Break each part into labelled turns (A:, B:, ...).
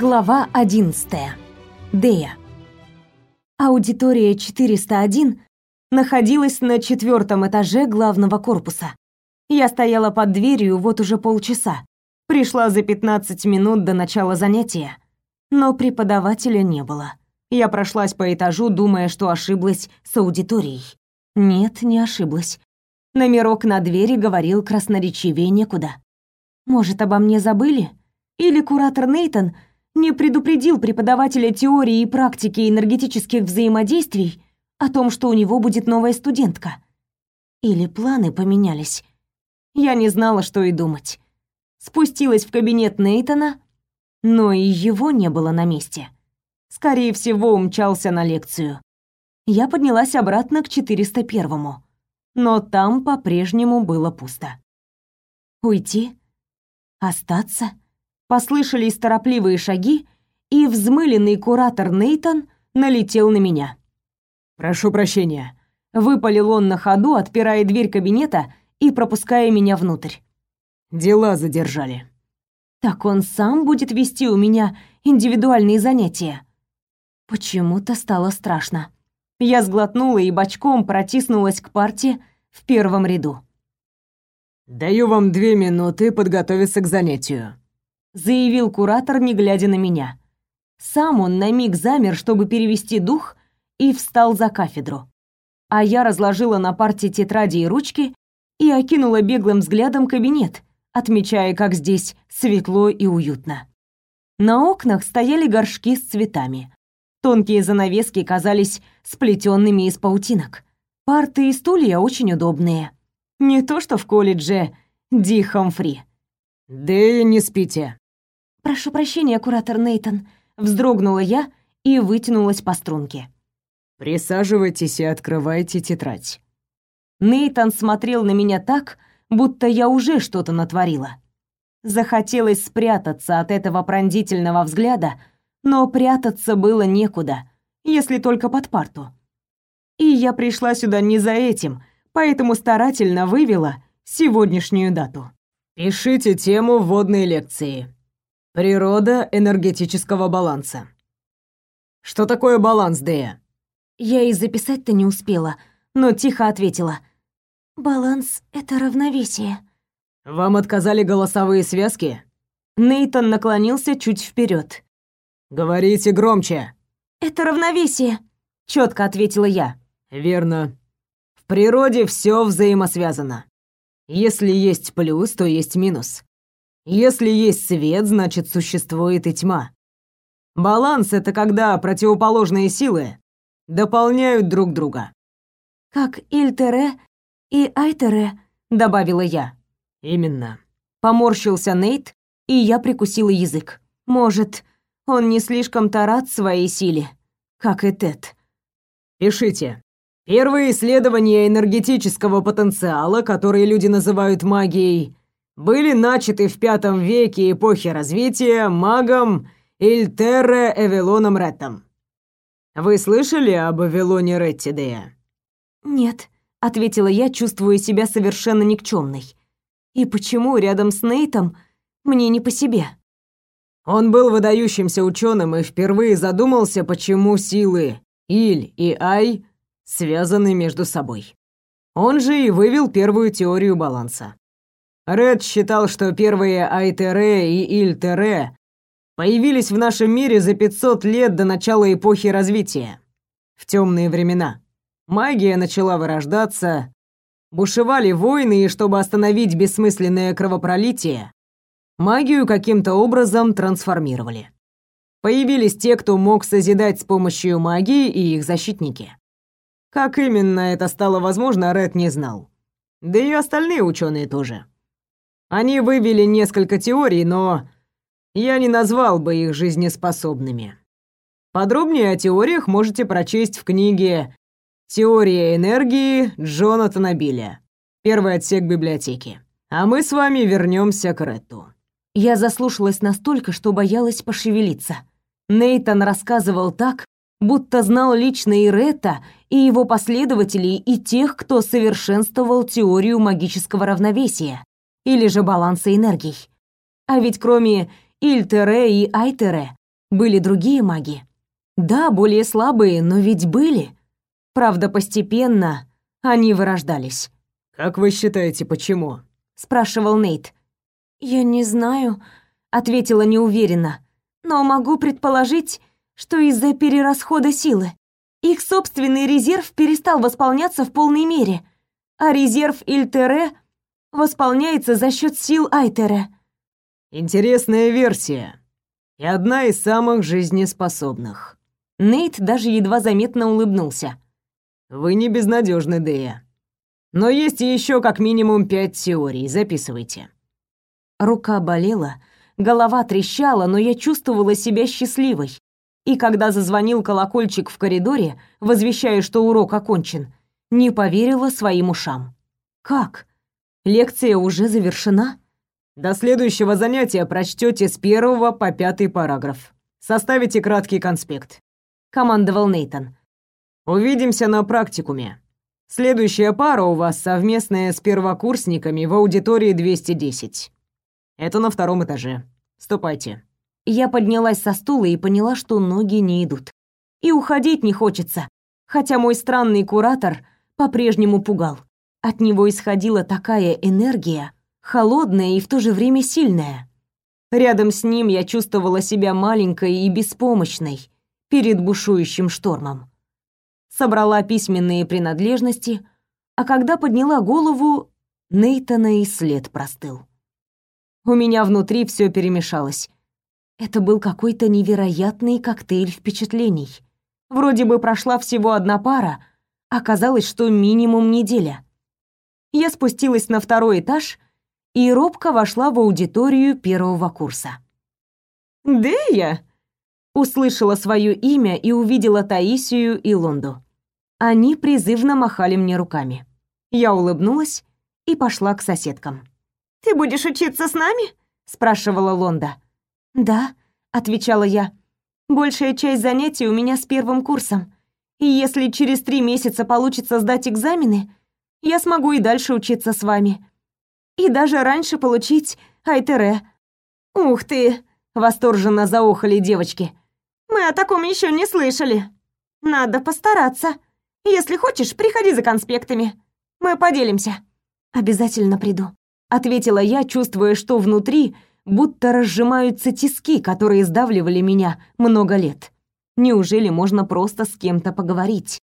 A: Глава 11. Дея. Аудитория 401 находилась на четвертом этаже главного корпуса. Я стояла под дверью вот уже полчаса. Пришла за 15 минут до начала занятия, но преподавателя не было. Я прошлась по этажу, думая, что ошиблась с аудиторией. Нет, не ошиблась. Номерок на двери говорил красноречивее некуда. Может, обо мне забыли? Или куратор Нейтон не предупредил преподавателя теории и практики энергетических взаимодействий о том, что у него будет новая студентка? Или планы поменялись? Я не знала, что и думать. Спустилась в кабинет Нейтона, но и его не было на месте. Скорее всего, умчался на лекцию. Я поднялась обратно к 401-му, но там по-прежнему было пусто. Уйти? Остаться? Послышались торопливые шаги, и взмыленный куратор Нейтон налетел на меня.
B: «Прошу прощения», —
A: выпалил он на ходу, отпирая дверь кабинета и пропуская меня внутрь.
B: «Дела задержали».
A: «Так он сам будет вести у меня индивидуальные занятия?» Почему-то стало страшно. Я сглотнула и бочком протиснулась к парте в первом ряду.
B: «Даю вам две минуты подготовиться к занятию»,
A: заявил куратор, не глядя на меня. Сам он на миг замер, чтобы перевести дух, и встал за кафедру. А я разложила на парте тетради и ручки и окинула беглым взглядом кабинет, отмечая, как здесь светло и уютно. На окнах стояли горшки с цветами. Тонкие занавески казались сплетенными из паутинок. Парты и стулья очень удобные. Не то что в колледже Ди Хамфри.
B: «Да и не спите»,
A: «Прошу прощения, куратор Нейтон», — вздрогнула я и вытянулась по струнке.
B: «Присаживайтесь и открывайте тетрадь».
A: Нейтон смотрел на меня так, будто я уже что-то натворила. Захотелось спрятаться от этого пронзительного взгляда, но прятаться было некуда, если только под парту. И я пришла сюда не за этим, поэтому старательно вывела сегодняшнюю дату.
B: «Пишите тему вводной лекции», Природа энергетического баланса. Что такое баланс, Дея?
A: Я и записать-то не успела, но тихо ответила. Баланс — это равновесие.
B: Вам отказали голосовые связки?
A: Нейтон наклонился чуть вперед.
B: Говорите громче.
A: Это равновесие, четко ответила я.
B: Верно. В природе все взаимосвязано. Если есть плюс, то есть минус. Если есть свет, значит, существует и тьма. Баланс — это когда противоположные силы дополняют друг друга.
A: «Как Ильтере и Айтере», — добавила я.
B: «Именно».
A: Поморщился Нейт, и я прикусила язык. Может, он не слишком-то рад своей силе, как и Тед.
B: «Пишите. Первые исследования энергетического потенциала, которые люди называют магией, были начаты в пятом веке эпохи развития магом Ильтерре Эвелоном Реттом. Вы слышали об Эвелоне Реттидея?
A: Нет, ответила я, чувствуя себя совершенно никчемной. И почему рядом с Нейтом мне не по себе?
B: Он был выдающимся ученым и впервые задумался, почему силы Иль и Ай связаны между собой. Он же и вывел первую теорию баланса. Ред считал, что первые Айтере и Ильтере появились в нашем мире за 500 лет до начала эпохи развития, в темные времена. Магия начала вырождаться, бушевали войны, и чтобы остановить бессмысленное кровопролитие, магию каким-то образом трансформировали. Появились те, кто мог созидать с помощью магии и их защитники. Как именно это стало возможно, Ред не знал. Да и остальные ученые тоже. Они вывели несколько теорий, но я не назвал бы их жизнеспособными. Подробнее о теориях можете прочесть в книге «Теория энергии» Джонатана Билля. Первый отсек библиотеки. А мы с вами вернемся к Ретту.
A: Я заслушалась настолько, что боялась пошевелиться. Нейтан рассказывал так, будто знал лично и Ретта, и его последователей, и тех, кто совершенствовал теорию магического равновесия, или же баланса энергий. А ведь кроме Ильтере и Айтере Были другие маги. Да, более слабые, но ведь были. Правда, постепенно они вырождались.
B: «Как вы считаете, почему?»
A: — спрашивал Нейт. «Я не знаю», — ответила неуверенно. «Но могу предположить, что из-за перерасхода силы. Их собственный резерв перестал восполняться в полной мере, а резерв Ильтере восполняется за счет сил Айтере».
B: «Интересная версия. И одна из самых жизнеспособных».
A: Нейт даже едва заметно улыбнулся.
B: «Вы не безнадежны, Дея. Но есть еще как минимум пять теорий, записывайте».
A: Рука болела, голова трещала, но я чувствовала себя счастливой. И когда зазвонил колокольчик в коридоре, возвещая, что урок окончен, не поверила своим ушам. «Как? Лекция уже завершена?»
B: «До следующего занятия прочтете с первого по пятый параграф. Составите краткий конспект
A: командовал Нейтон.
B: Увидимся на практикуме. Следующая пара у вас совместная с первокурсниками в аудитории 210. Это на втором этаже. Ступайте.
A: Я поднялась со стула и поняла, что ноги не идут. И уходить не хочется, хотя мой странный куратор по-прежнему пугал. От него исходила такая энергия, холодная и в то же время сильная. Рядом с ним я чувствовала себя маленькой и беспомощной, перед бушующим штормом. Собрала письменные принадлежности, а когда подняла голову, Нейтана и след простыл. У меня внутри все перемешалось. Это был какой-то невероятный коктейль впечатлений. Вроде бы прошла всего одна пара, оказалось, что минимум неделя. Я спустилась на второй этаж и робко вошла в аудиторию первого курса. «Дея!» услышала свое имя и увидела Таисию и Лонду. Они призывно махали мне руками. Я улыбнулась и пошла к соседкам. «Ты будешь учиться с нами?» — спрашивала Лонда. «Да», — отвечала я. «Большая часть занятий у меня с первым курсом. И если через три месяца получится сдать экзамены, я смогу и дальше учиться с вами. И даже раньше получить Айтере». «Ух ты!» — восторженно заохали девочки. Мы о таком еще не слышали. Надо постараться. Если хочешь, приходи за конспектами. Мы поделимся. Обязательно приду, ответила я, чувствуя, что внутри будто разжимаются тиски, которые сдавливали меня много лет. Неужели можно просто с кем-то поговорить,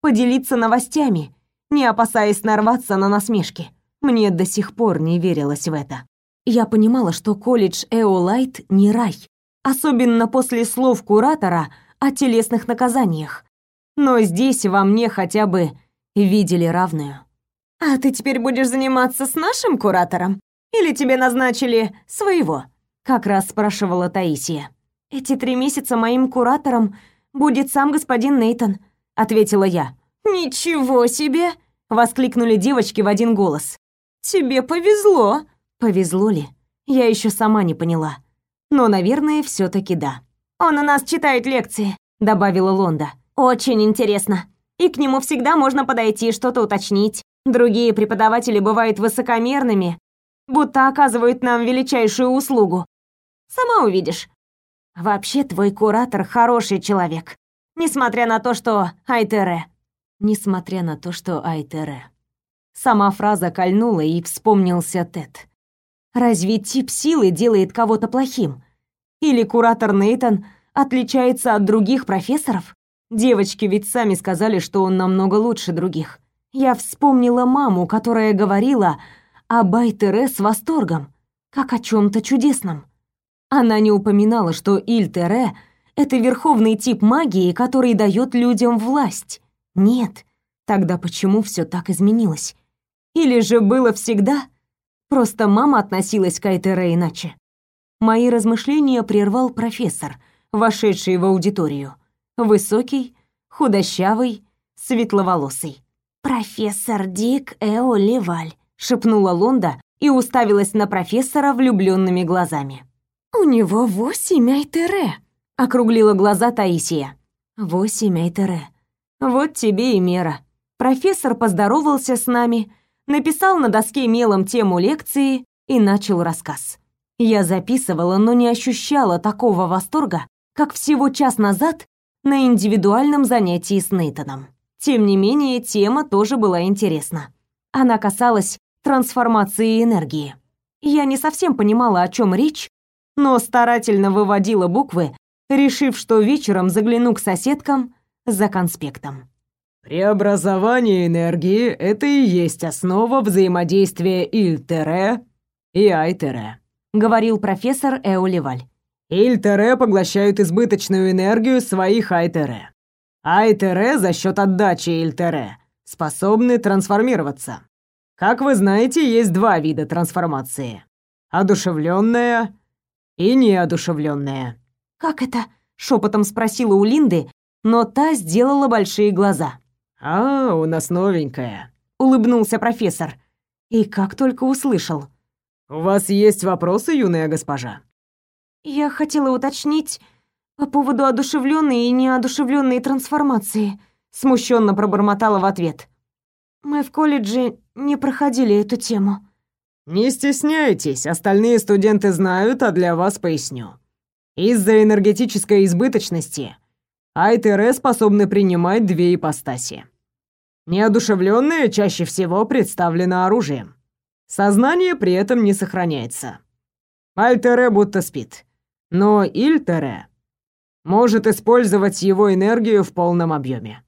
A: поделиться новостями, не опасаясь нарваться на насмешки? Мне до сих пор не верилось в это. Я понимала, что колледж Эолайт не рай, особенно после слов куратора о телесных наказаниях. Но здесь во мне хотя бы видели равную. «А ты теперь будешь заниматься с нашим куратором? Или тебе назначили своего?» Как раз спрашивала Таисия. «Эти три месяца моим куратором будет сам господин Нейтон», ответила я. «Ничего себе!» воскликнули девочки в один голос. «Тебе повезло!» Повезло ли? Я еще сама не поняла но, наверное, все таки да. «Он у нас читает лекции», — добавила Лонда. «Очень интересно. И к нему всегда можно подойти, что-то уточнить. Другие преподаватели бывают высокомерными, будто оказывают нам величайшую услугу. Сама увидишь. Вообще, твой куратор хороший человек, несмотря на то, что Айтере. Несмотря на то, что Айтере. Сама фраза кольнула, и вспомнился Тед. Разве тип силы делает кого-то плохим? Или куратор Нейтон отличается от других профессоров? Девочки ведь сами сказали, что он намного лучше других. Я вспомнила маму, которая говорила об Айтере с восторгом, как о чем то чудесном. Она не упоминала, что Ильтере — это верховный тип магии, который дает людям власть. Нет. Тогда почему все так изменилось? Или же было всегда — Просто мама относилась к Айтере иначе. Мои размышления прервал профессор, вошедший в аудиторию. Высокий, худощавый, светловолосый. «Профессор Дик Эо Леваль», — шепнула Лонда и уставилась на профессора влюбленными глазами. «У него восемь Айтере», — округлила глаза Таисия. «Восемь Айтере. Вот тебе и мера». Профессор поздоровался с нами, написал на доске мелом тему лекции и начал рассказ. Я записывала, но не ощущала такого восторга, как всего час назад на индивидуальном занятии с Нейтаном. Тем не менее, тема тоже была интересна. Она касалась трансформации энергии. Я не совсем понимала, о чем речь, но старательно выводила буквы, решив, что вечером загляну к соседкам за конспектом.
B: Преобразование энергии — это и есть основа взаимодействия Ильтере и Айтере,
A: говорил профессор Эоливаль.
B: Ильтере поглощают избыточную энергию своих Айтере. Айтере за счет отдачи Ильтере способны трансформироваться. Как вы знаете, есть два вида трансформации. Одушевленная и неодушевленная.
A: «Как это?» — шепотом спросила у Линды, но та сделала большие глаза.
B: «А, у нас новенькая», —
A: улыбнулся профессор. И как только услышал.
B: «У вас есть вопросы, юная госпожа?»
A: «Я хотела уточнить по поводу одушевленной и неодушевленной трансформации», — смущенно пробормотала в ответ. «Мы в колледже не проходили эту тему».
B: «Не стесняйтесь, остальные студенты знают, а для вас поясню. Из-за энергетической избыточности АйТР способны принимать две ипостаси. Неодушевленное чаще всего представлено оружием. Сознание при этом не сохраняется. Альтере будто спит. Но Ильтере может использовать его энергию в полном объеме.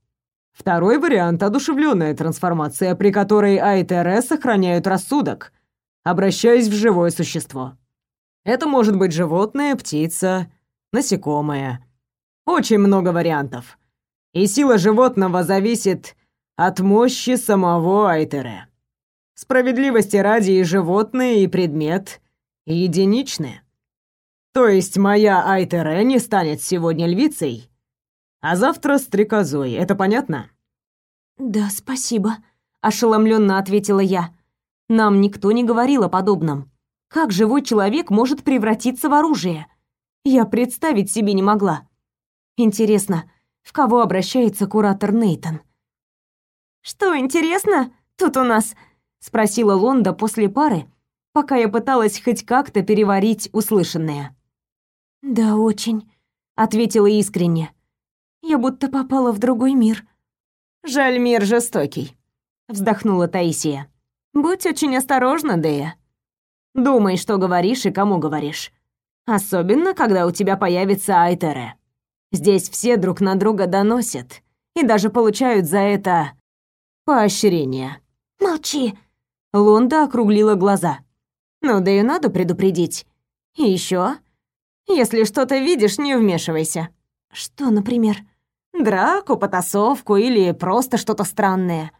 B: Второй вариант — одушевленная трансформация, при которой Айтере сохраняют рассудок, обращаясь в живое существо. Это может быть животное, птица, насекомое. Очень много вариантов. И сила животного зависит от мощи самого Айтере. Справедливости ради и животное, и предмет единичны. То есть моя Айтере не станет сегодня львицей, а завтра стрекозой. Это понятно?
A: Да, спасибо, ошеломленно ответила я. Нам никто не говорил о подобном. Как живой человек может превратиться в оружие? Я представить себе не могла. Интересно, в кого обращается куратор Нейтон? Что интересно тут у нас? спросила Лонда после пары, пока я пыталась хоть как-то переварить услышанное. Да, очень, ответила искренне. Я будто попала в другой мир. Жаль, мир жестокий, вздохнула Таисия. Будь очень осторожна, Дея. Думай, что говоришь и кому говоришь. Особенно, когда у тебя появится Айтере. Здесь все друг на друга доносят и даже получают за это поощрение. Молчи. Лонда округлила глаза. Ну да и надо предупредить. И еще, если что-то видишь, не вмешивайся. Что, например? Драку, потасовку или просто что-то странное.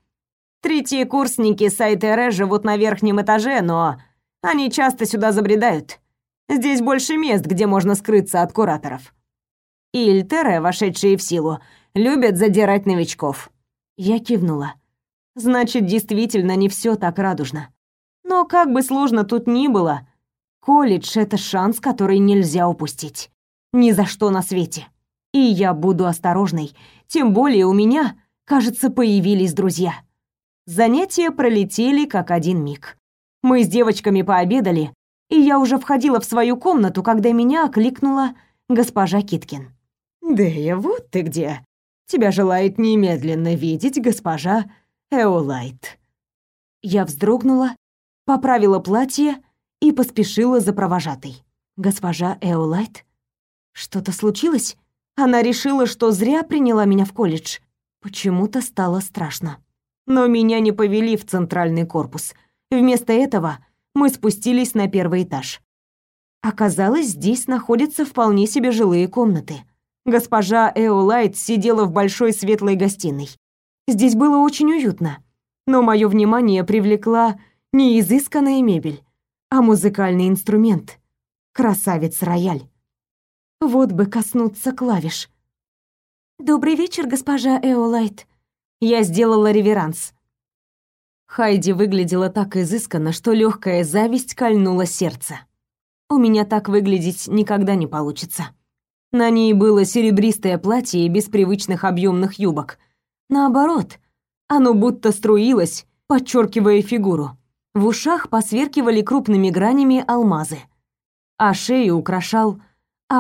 A: Третьи курсники с Айтере живут на верхнем этаже, но они часто сюда забредают. Здесь больше мест, где можно скрыться от кураторов. Ильтеры, вошедшие в силу, любят задирать новичков. Я кивнула. Значит, действительно не все так радужно. Но как бы сложно тут ни было, колледж — это шанс, который нельзя упустить. Ни за что на свете. И я буду осторожной, тем более у меня, кажется, появились друзья. Занятия пролетели как один миг. Мы с девочками пообедали, и я уже входила в свою комнату, когда меня окликнула госпожа Киткин. «Дея, вот ты где! Тебя желает немедленно видеть госпожа Эолайт». Я вздрогнула, поправила платье и поспешила за провожатой. «Госпожа Эолайт? Что-то случилось? Она решила, что зря приняла меня в колледж. Почему-то стало страшно. Но меня не повели в центральный корпус — Вместо этого мы спустились на первый этаж. Оказалось, здесь находятся вполне себе жилые комнаты. Госпожа Эолайт сидела в большой светлой гостиной. Здесь было очень уютно, но мое внимание привлекла не изысканная мебель, а музыкальный инструмент — красавец-рояль. Вот бы коснуться клавиш. «Добрый вечер, госпожа Эолайт». Я сделала реверанс. Хайди выглядела так изысканно, что легкая зависть кольнула сердце. У меня так выглядеть никогда не получится. На ней было серебристое платье без привычных объемных юбок. Наоборот, оно будто струилось, подчеркивая фигуру. В ушах посверкивали крупными гранями алмазы, а шею украшал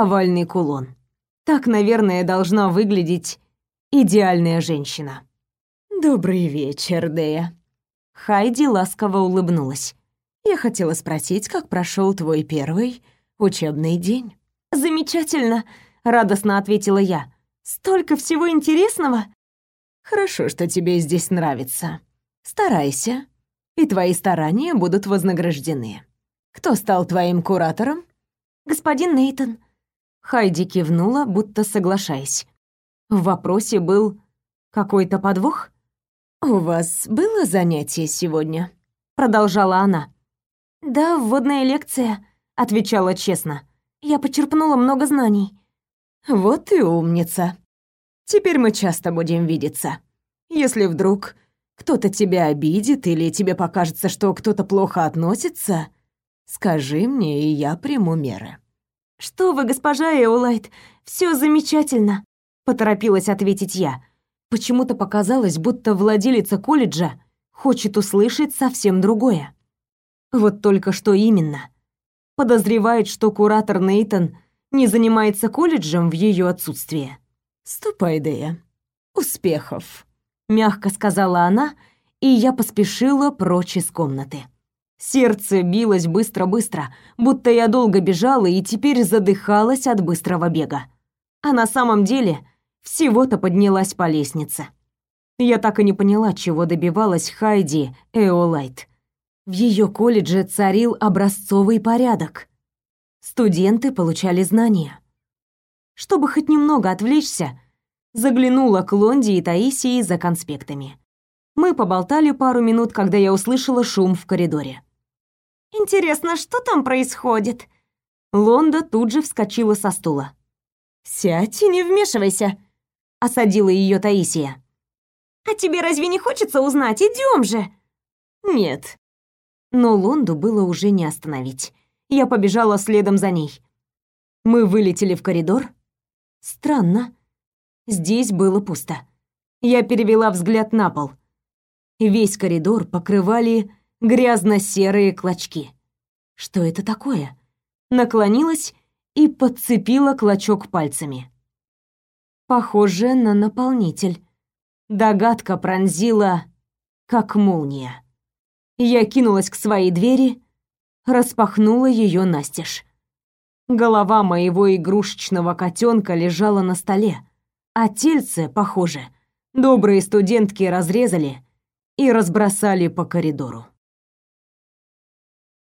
A: овальный кулон. Так, наверное, должна выглядеть идеальная женщина.
B: Добрый вечер, Дея.
A: Хайди ласково улыбнулась.
B: Я хотела спросить, как прошел твой первый учебный день.
A: Замечательно, радостно ответила я. Столько всего интересного.
B: Хорошо, что тебе здесь нравится. Старайся, и твои старания будут вознаграждены. Кто стал твоим куратором?
A: Господин Нейтон. Хайди кивнула, будто соглашаясь. В вопросе был какой-то подвох?
B: У вас было занятие сегодня?
A: продолжала она. Да, вводная лекция, отвечала честно. Я почерпнула много знаний.
B: Вот и умница. Теперь мы часто будем видеться. Если вдруг кто-то тебя обидит или тебе покажется, что кто-то плохо относится, скажи мне, и я приму меры.
A: Что вы, госпожа Эолайт, все замечательно, поторопилась ответить я. Почему-то показалось, будто владелица колледжа хочет услышать совсем другое. Вот только что именно. Подозревает, что куратор Нейтон не занимается колледжем в ее отсутствие.
B: «Ступай, Дея. Успехов!»
A: мягко сказала она, и я поспешила прочь из комнаты. Сердце билось быстро-быстро, будто я долго бежала и теперь задыхалась от быстрого бега. А на самом деле всего-то поднялась по лестнице. Я так и не поняла, чего добивалась Хайди Эолайт. В ее колледже царил образцовый порядок. Студенты получали знания. Чтобы хоть немного отвлечься, заглянула к Лонди и Таисии за конспектами. Мы поболтали пару минут, когда я услышала шум в коридоре. «Интересно, что там происходит?» Лонда тут же вскочила со стула. «Сядь и не вмешивайся», — осадила ее Таисия. «А тебе разве не хочется узнать? Идем же!» «Нет». Но Лонду было уже не остановить. Я побежала следом за ней. Мы вылетели в коридор. Странно. Здесь было пусто. Я перевела взгляд на пол. Весь коридор покрывали грязно-серые клочки. Что это такое? Наклонилась и подцепила клочок пальцами. Похоже на наполнитель. Догадка пронзила, как молния. Я кинулась к своей двери, распахнула ее настежь. Голова моего игрушечного котенка лежала на столе, а тельце, похоже, добрые студентки разрезали и разбросали по коридору.